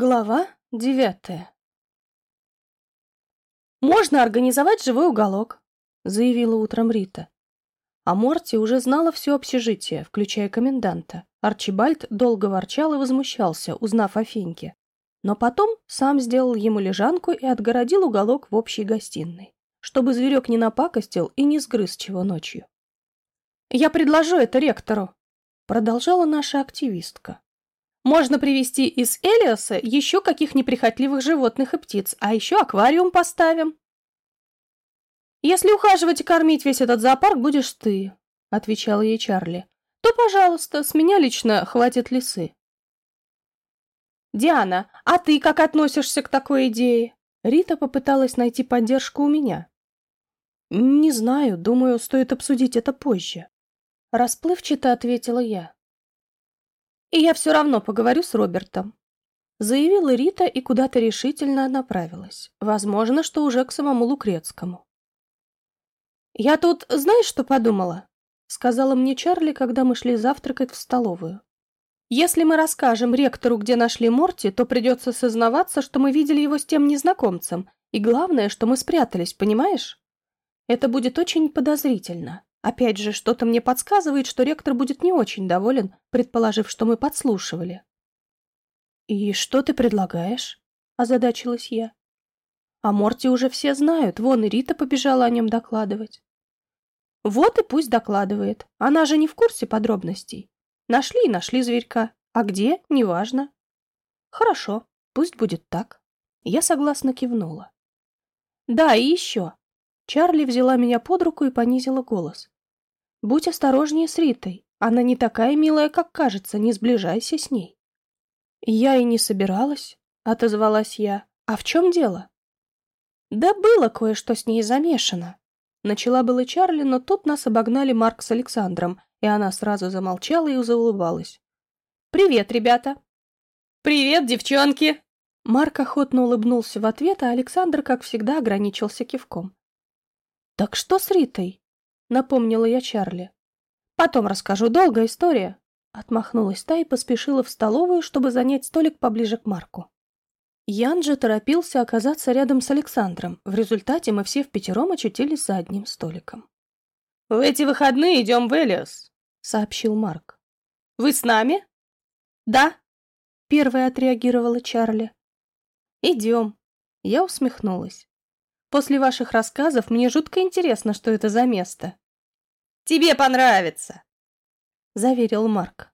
Глава девятая «Можно организовать живой уголок», — заявила утром Рита. А Морти уже знала все общежитие, включая коменданта. Арчибальд долго ворчал и возмущался, узнав о Феньке. Но потом сам сделал ему лежанку и отгородил уголок в общей гостиной, чтобы зверек не напакостил и не сгрыз чего ночью. «Я предложу это ректору», — продолжала наша активистка. Можно привезти из Элиоса еще каких неприхотливых животных и птиц, а еще аквариум поставим. Если ухаживать и кормить весь этот зоопарк будешь ты, отвечала ей Чарли, то, пожалуйста, с меня лично хватит лисы. Диана, а ты как относишься к такой идее? Рита попыталась найти поддержку у меня. Не знаю, думаю, стоит обсудить это позже. Расплывчато ответила я. И я все равно поговорю с Робертом. Заявила Рита и куда-то решительно направилась. Возможно, что уже к самому Лукрецкому. «Я тут, знаешь, что подумала?» Сказала мне Чарли, когда мы шли завтракать в столовую. «Если мы расскажем ректору, где нашли Морти, то придется сознаваться, что мы видели его с тем незнакомцем, и главное, что мы спрятались, понимаешь? Это будет очень подозрительно. Опять же, что-то мне подсказывает, что ректор будет не очень доволен, предположив, что мы подслушивали. «И что ты предлагаешь?» – озадачилась я. «А Морти уже все знают, вон и Рита побежала о нем докладывать». «Вот и пусть докладывает. Она же не в курсе подробностей. Нашли и нашли зверька. А где – неважно». «Хорошо, пусть будет так». Я согласно кивнула. «Да, и еще. Чарли взяла меня под руку и понизила голос. «Будь осторожнее с Ритой. Она не такая милая, как кажется, не сближайся с ней». «Я и не собиралась», — отозвалась я. «А в чем дело?» «Да было кое-что с ней замешано». Начала было Чарли, но тут нас обогнали Марк с Александром, и она сразу замолчала и заулыбалась. «Привет, ребята!» «Привет, девчонки!» Марк охотно улыбнулся в ответ, а Александр, как всегда, ограничился кивком. «Так что с Ритой?» — напомнила я Чарли. «Потом расскажу, долгая история». Отмахнулась та и поспешила в столовую, чтобы занять столик поближе к Марку. Ян же торопился оказаться рядом с Александром. В результате мы все в пятером очутились за одним столиком. «В эти выходные идем в Элиос», — сообщил Марк. «Вы с нами?» «Да», — первая отреагировала Чарли. «Идем». Я усмехнулась. После ваших рассказов мне жутко интересно, что это за место. Тебе понравится, заверил Марк.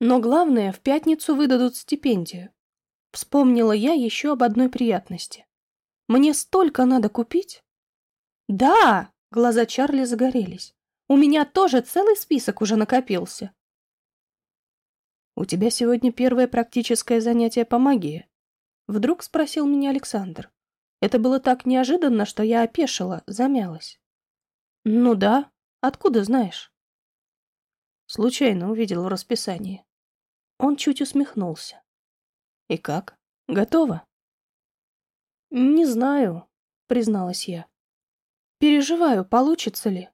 Но главное, в пятницу выдадут стипендию. Вспомнила я еще об одной приятности. Мне столько надо купить. Да, глаза Чарли загорелись. У меня тоже целый список уже накопился. У тебя сегодня первое практическое занятие по магии? Вдруг спросил меня Александр. Это было так неожиданно, что я опешила, замялась. «Ну да. Откуда знаешь?» Случайно увидел в расписании. Он чуть усмехнулся. «И как? Готова?» «Не знаю», — призналась я. «Переживаю, получится ли?»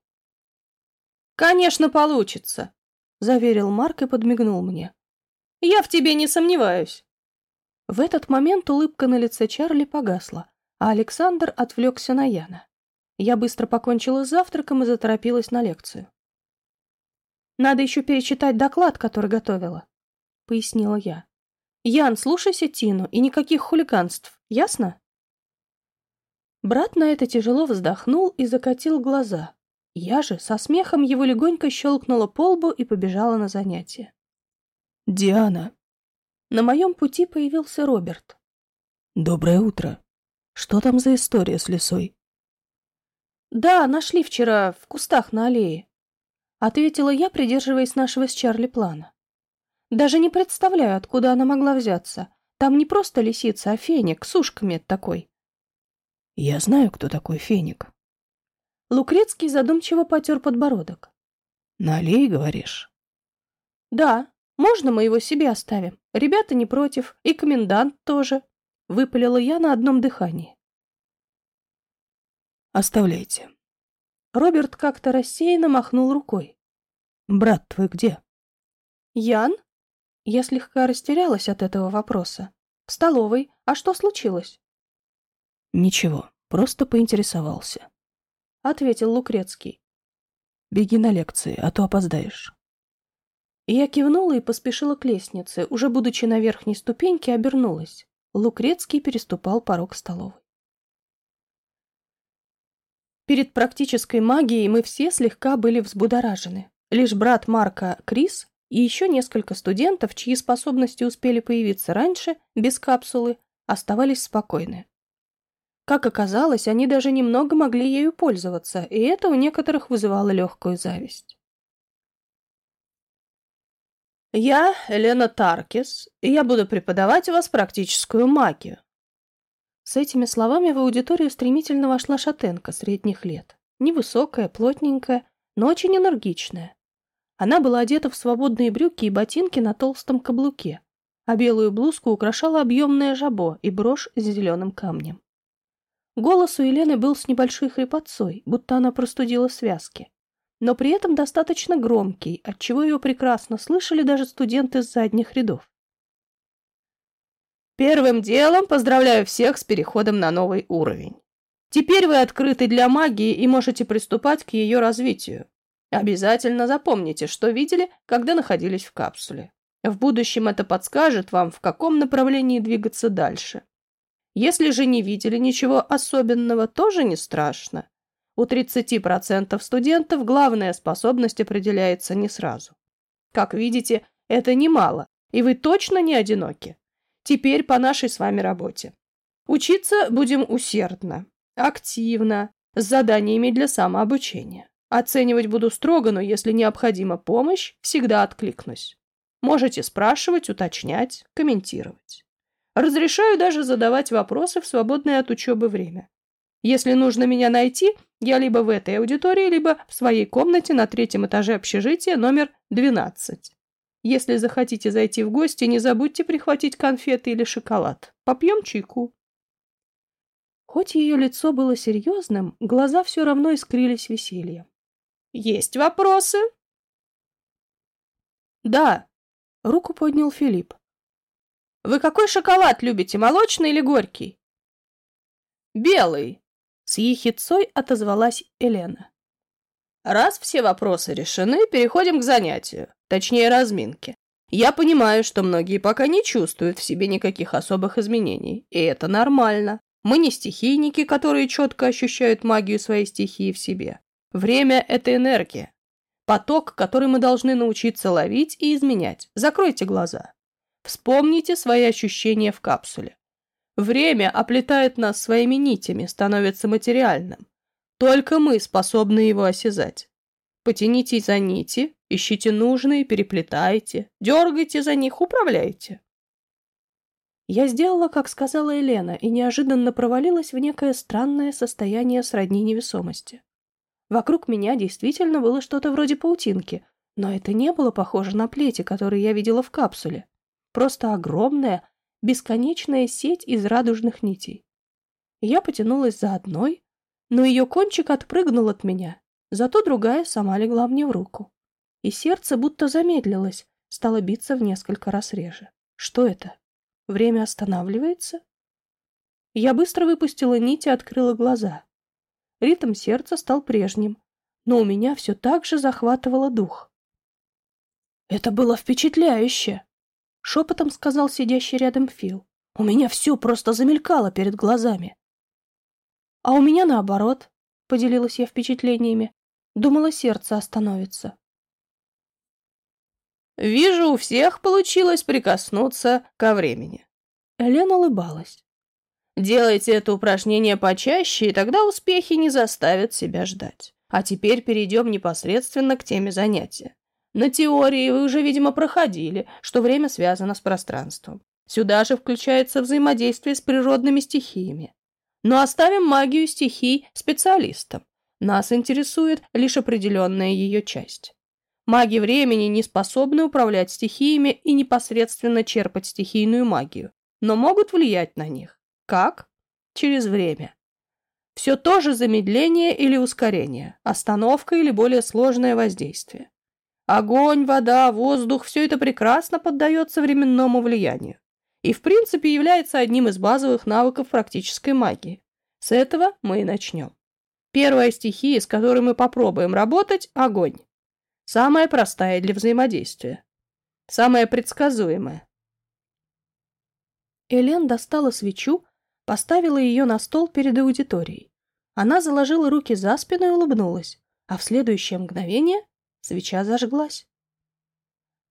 «Конечно, получится», — заверил Марк и подмигнул мне. «Я в тебе не сомневаюсь». В этот момент улыбка на лице Чарли погасла, а Александр отвлекся на Яна. Я быстро покончила с завтраком и заторопилась на лекцию. «Надо еще перечитать доклад, который готовила», — пояснила я. «Ян, слушайся Тину, и никаких хулиганств, ясно?» Брат на это тяжело вздохнул и закатил глаза. Я же со смехом его легонько щелкнула по лбу и побежала на занятия. «Диана!» На моем пути появился Роберт. «Доброе утро!» Что там за история с лисой? Да, нашли вчера в кустах на аллее. Ответила я, придерживаясь нашего с Чарли плана. Даже не представляю, откуда она могла взяться. Там не просто лисица, а феник, с ушками такой. Я знаю, кто такой феник. Лукрецкий задумчиво потер подбородок. На аллее, говоришь? Да, можно мы его себе оставим. Ребята не против, и комендант тоже. Выпалила я на одном дыхании. Оставляйте. Роберт как-то рассеянно махнул рукой. Брат твой где? Ян? Я слегка растерялась от этого вопроса. В столовой. А что случилось? Ничего, просто поинтересовался. Ответил Лукрецкий. Беги на лекции, а то опоздаешь. Я кивнула и поспешила к лестнице. Уже будучи на верхней ступеньке, обернулась. Лукрецкий переступал порог столовой. Перед практической магией мы все слегка были взбудоражены. Лишь брат Марка, Крис, и еще несколько студентов, чьи способности успели появиться раньше, без капсулы, оставались спокойны. Как оказалось, они даже немного могли ею пользоваться, и это у некоторых вызывало легкую зависть. «Я Елена Таркис, и я буду преподавать у вас практическую магию». С этими словами в аудиторию стремительно вошла шатенка средних лет. Невысокая, плотненькая, но очень энергичная. Она была одета в свободные брюки и ботинки на толстом каблуке, а белую блузку украшала объемное жабо и брошь с зеленым камнем. Голос у Елены был с небольшой хрипотцой, будто она простудила связки, но при этом достаточно громкий, отчего ее прекрасно слышали даже студенты с задних рядов. Первым делом поздравляю всех с переходом на новый уровень. Теперь вы открыты для магии и можете приступать к ее развитию. Обязательно запомните, что видели, когда находились в капсуле. В будущем это подскажет вам, в каком направлении двигаться дальше. Если же не видели ничего особенного, тоже не страшно. У 30% студентов главная способность определяется не сразу. Как видите, это немало, и вы точно не одиноки. Теперь по нашей с вами работе. Учиться будем усердно, активно, с заданиями для самообучения. Оценивать буду строго, но если необходима помощь, всегда откликнусь. Можете спрашивать, уточнять, комментировать. Разрешаю даже задавать вопросы в свободное от учебы время. Если нужно меня найти, я либо в этой аудитории, либо в своей комнате на третьем этаже общежития номер 12. Если захотите зайти в гости, не забудьте прихватить конфеты или шоколад. Попьем чайку. Хоть ее лицо было серьезным, глаза все равно искрились весельем. «Есть вопросы?» «Да», — руку поднял Филипп. Вы какой шоколад любите, молочный или горький? Белый, с ехицой отозвалась Елена. Раз все вопросы решены, переходим к занятию, точнее разминке. Я понимаю, что многие пока не чувствуют в себе никаких особых изменений, и это нормально. Мы не стихийники, которые четко ощущают магию своей стихии в себе. Время – это энергия. Поток, который мы должны научиться ловить и изменять. Закройте глаза. Вспомните свои ощущения в капсуле. Время оплетает нас своими нитями, становится материальным. Только мы способны его осязать. Потяните за нити, ищите нужные, переплетайте, дергайте за них, управляйте. Я сделала, как сказала Елена, и неожиданно провалилась в некое странное состояние сродни невесомости. Вокруг меня действительно было что-то вроде паутинки, но это не было похоже на плети, которые я видела в капсуле. Просто огромная, бесконечная сеть из радужных нитей. Я потянулась за одной, но ее кончик отпрыгнул от меня, зато другая сама легла мне в руку. И сердце будто замедлилось, стало биться в несколько раз реже. Что это? Время останавливается? Я быстро выпустила нить и открыла глаза. Ритм сердца стал прежним, но у меня все так же захватывало дух. Это было впечатляюще. Шепотом сказал сидящий рядом Фил. У меня все просто замелькало перед глазами. А у меня наоборот, поделилась я впечатлениями. Думала, сердце остановится. Вижу, у всех получилось прикоснуться ко времени. Элена улыбалась. Делайте это упражнение почаще, и тогда успехи не заставят себя ждать. А теперь перейдем непосредственно к теме занятия. На теории вы уже, видимо, проходили, что время связано с пространством. Сюда же включается взаимодействие с природными стихиями. Но оставим магию стихий специалистам. Нас интересует лишь определенная ее часть. Маги времени не способны управлять стихиями и непосредственно черпать стихийную магию, но могут влиять на них. Как? Через время. Все то же замедление или ускорение, остановка или более сложное воздействие. Огонь, вода, воздух – все это прекрасно поддается временному влиянию. и в принципе является одним из базовых навыков практической магии. С этого мы и начнем. Первая стихия, с которой мы попробуем работать – огонь. Самая простая для взаимодействия. Самая предсказуемая. Элен достала свечу, поставила ее на стол перед аудиторией. Она заложила руки за спину и улыбнулась, а в следующее мгновение свеча зажглась.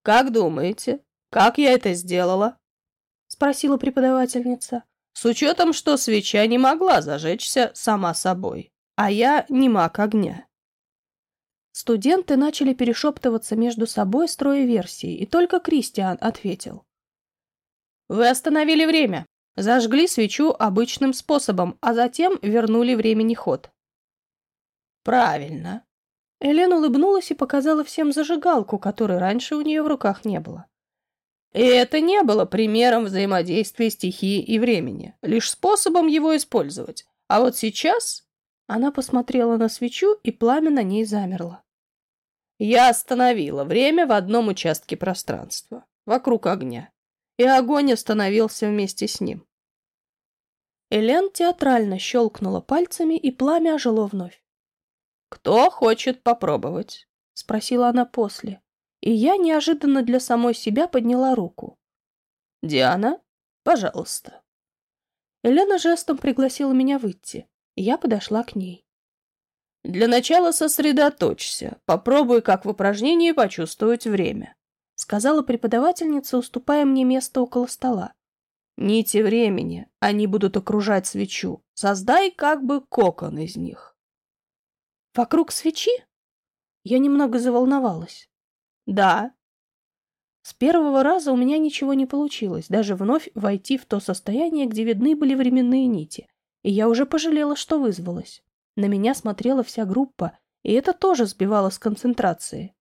«Как думаете, как я это сделала?» — спросила преподавательница. «С учетом, что свеча не могла зажечься сама собой, а я не маг огня». Студенты начали перешептываться между собой, строя версии, и только Кристиан ответил. Вы остановили время, зажгли свечу обычным способом, а затем вернули времени ход. Правильно. Элен улыбнулась и показала всем зажигалку, которой раньше у нее в руках не было. И это не было примером взаимодействия стихии и времени, лишь способом его использовать. А вот сейчас она посмотрела на свечу, и пламя на ней замерло. Я остановила время в одном участке пространства, вокруг огня и огонь остановился вместе с ним. Элен театрально щелкнула пальцами, и пламя ожило вновь. «Кто хочет попробовать?» — спросила она после. И я неожиданно для самой себя подняла руку. «Диана, пожалуйста». Елена жестом пригласила меня выйти, я подошла к ней. «Для начала сосредоточься. Попробуй, как в упражнении, почувствовать время сказала преподавательница, уступая мне место около стола. Нити времени, они будут окружать свечу. Создай как бы кокон из них. Вокруг свечи? Я немного заволновалась. Да. С первого раза у меня ничего не получилось, даже вновь войти в то состояние, где видны были временные нити, и я уже пожалела, что вызвалась. На меня смотрела вся группа, и это тоже сбивало с концентрации.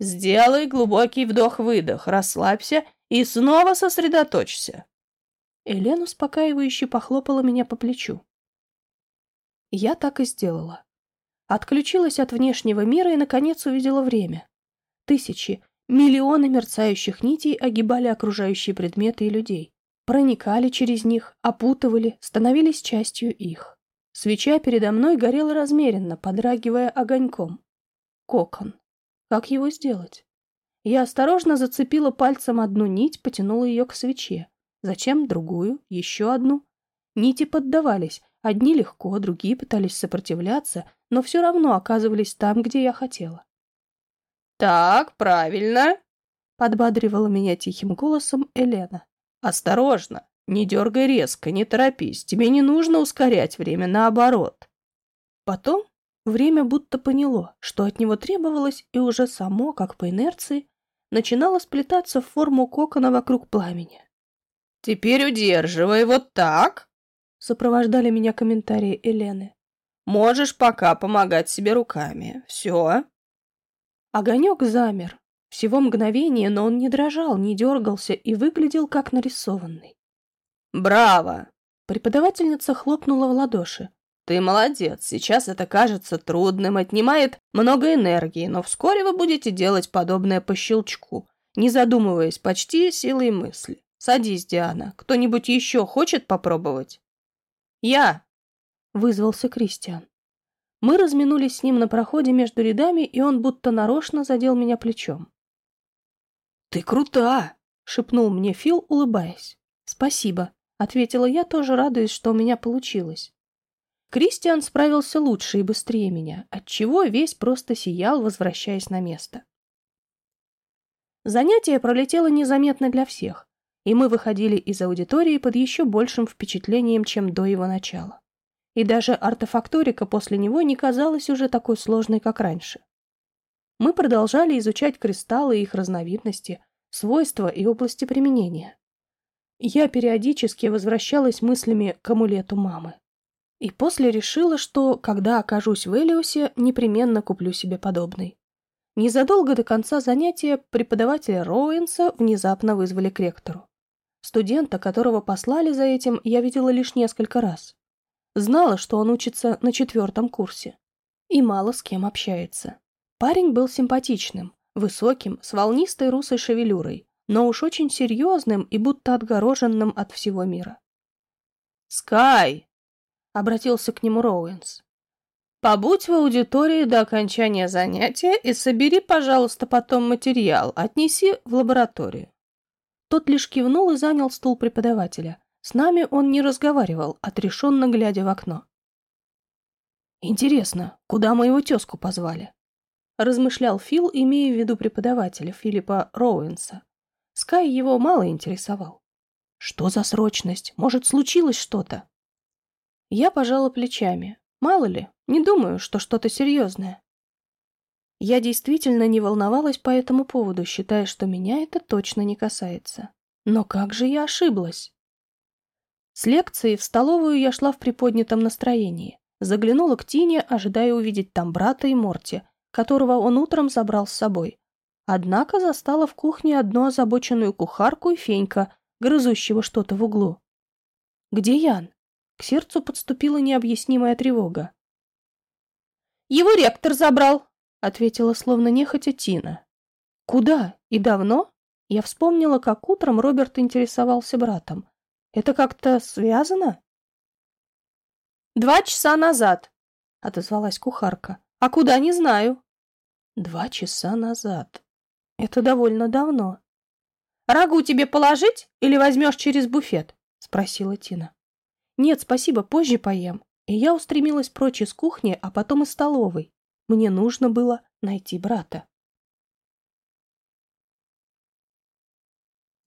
Сделай глубокий вдох-выдох, расслабься и снова сосредоточься. Элен успокаивающе похлопала меня по плечу. Я так и сделала. Отключилась от внешнего мира и, наконец, увидела время. Тысячи, миллионы мерцающих нитей огибали окружающие предметы и людей. Проникали через них, опутывали, становились частью их. Свеча передо мной горела размеренно, подрагивая огоньком. Кокон. Как его сделать? Я осторожно зацепила пальцем одну нить, потянула ее к свече. Затем другую, еще одну. Нити поддавались. Одни легко, другие пытались сопротивляться, но все равно оказывались там, где я хотела. «Так, правильно!» — подбадривала меня тихим голосом Елена. «Осторожно! Не дергай резко, не торопись. Тебе не нужно ускорять время, наоборот». Потом Время будто поняло, что от него требовалось, и уже само, как по инерции, начинало сплетаться в форму кокона вокруг пламени. «Теперь удерживай вот так!» — сопровождали меня комментарии Елены. «Можешь пока помогать себе руками. Все!» Огонек замер. Всего мгновение, но он не дрожал, не дергался и выглядел как нарисованный. «Браво!» Преподавательница хлопнула в ладоши. Ты молодец, сейчас это кажется трудным, отнимает много энергии, но вскоре вы будете делать подобное по щелчку, не задумываясь почти силой мысли. Садись, Диана. Кто-нибудь еще хочет попробовать? Я, вызвался Кристиан. Мы разминулись с ним на проходе между рядами, и он будто нарочно задел меня плечом. «Ты крута!» — шепнул мне Фил, улыбаясь. «Спасибо», — ответила я, тоже радуясь, что у меня получилось. Кристиан справился лучше и быстрее меня, отчего весь просто сиял, возвращаясь на место. Занятие пролетело незаметно для всех, и мы выходили из аудитории под еще большим впечатлением, чем до его начала. И даже артефакторика после него не казалась уже такой сложной, как раньше. Мы продолжали изучать кристаллы и их разновидности, свойства и области применения. Я периодически возвращалась мыслями к амулету мамы. И после решила, что, когда окажусь в Элиосе, непременно куплю себе подобный. Незадолго до конца занятия преподавателя Роуэнса внезапно вызвали к ректору. Студента, которого послали за этим, я видела лишь несколько раз. Знала, что он учится на четвертом курсе. И мало с кем общается. Парень был симпатичным, высоким, с волнистой русой шевелюрой, но уж очень серьезным и будто отгороженным от всего мира. «Скай!» — обратился к нему Роуэнс. «Побудь в аудитории до окончания занятия и собери, пожалуйста, потом материал, отнеси в лабораторию». Тот лишь кивнул и занял стул преподавателя. С нами он не разговаривал, отрешенно глядя в окно. «Интересно, куда моего тезку позвали?» Размышлял Фил, имея в виду преподавателя Филиппа Роуэнса. Скай его мало интересовал. «Что за срочность? Может, случилось что-то?» Я пожала плечами. Мало ли, не думаю, что что-то серьезное. Я действительно не волновалась по этому поводу, считая, что меня это точно не касается. Но как же я ошиблась? С лекции в столовую я шла в приподнятом настроении. Заглянула к Тине, ожидая увидеть там брата и Морти, которого он утром забрал с собой. Однако застала в кухне одну озабоченную кухарку и Фенька, грызущего что-то в углу. «Где Ян?» К сердцу подступила необъяснимая тревога. «Его ректор забрал», — ответила словно нехотя Тина. «Куда? И давно?» Я вспомнила, как утром Роберт интересовался братом. «Это как-то связано?» «Два часа назад», — отозвалась кухарка. «А куда, не знаю». «Два часа назад. Это довольно давно». «Рагу тебе положить или возьмешь через буфет?» — спросила Тина. «Нет, спасибо, позже поем». И я устремилась прочь из кухни, а потом из столовой. Мне нужно было найти брата.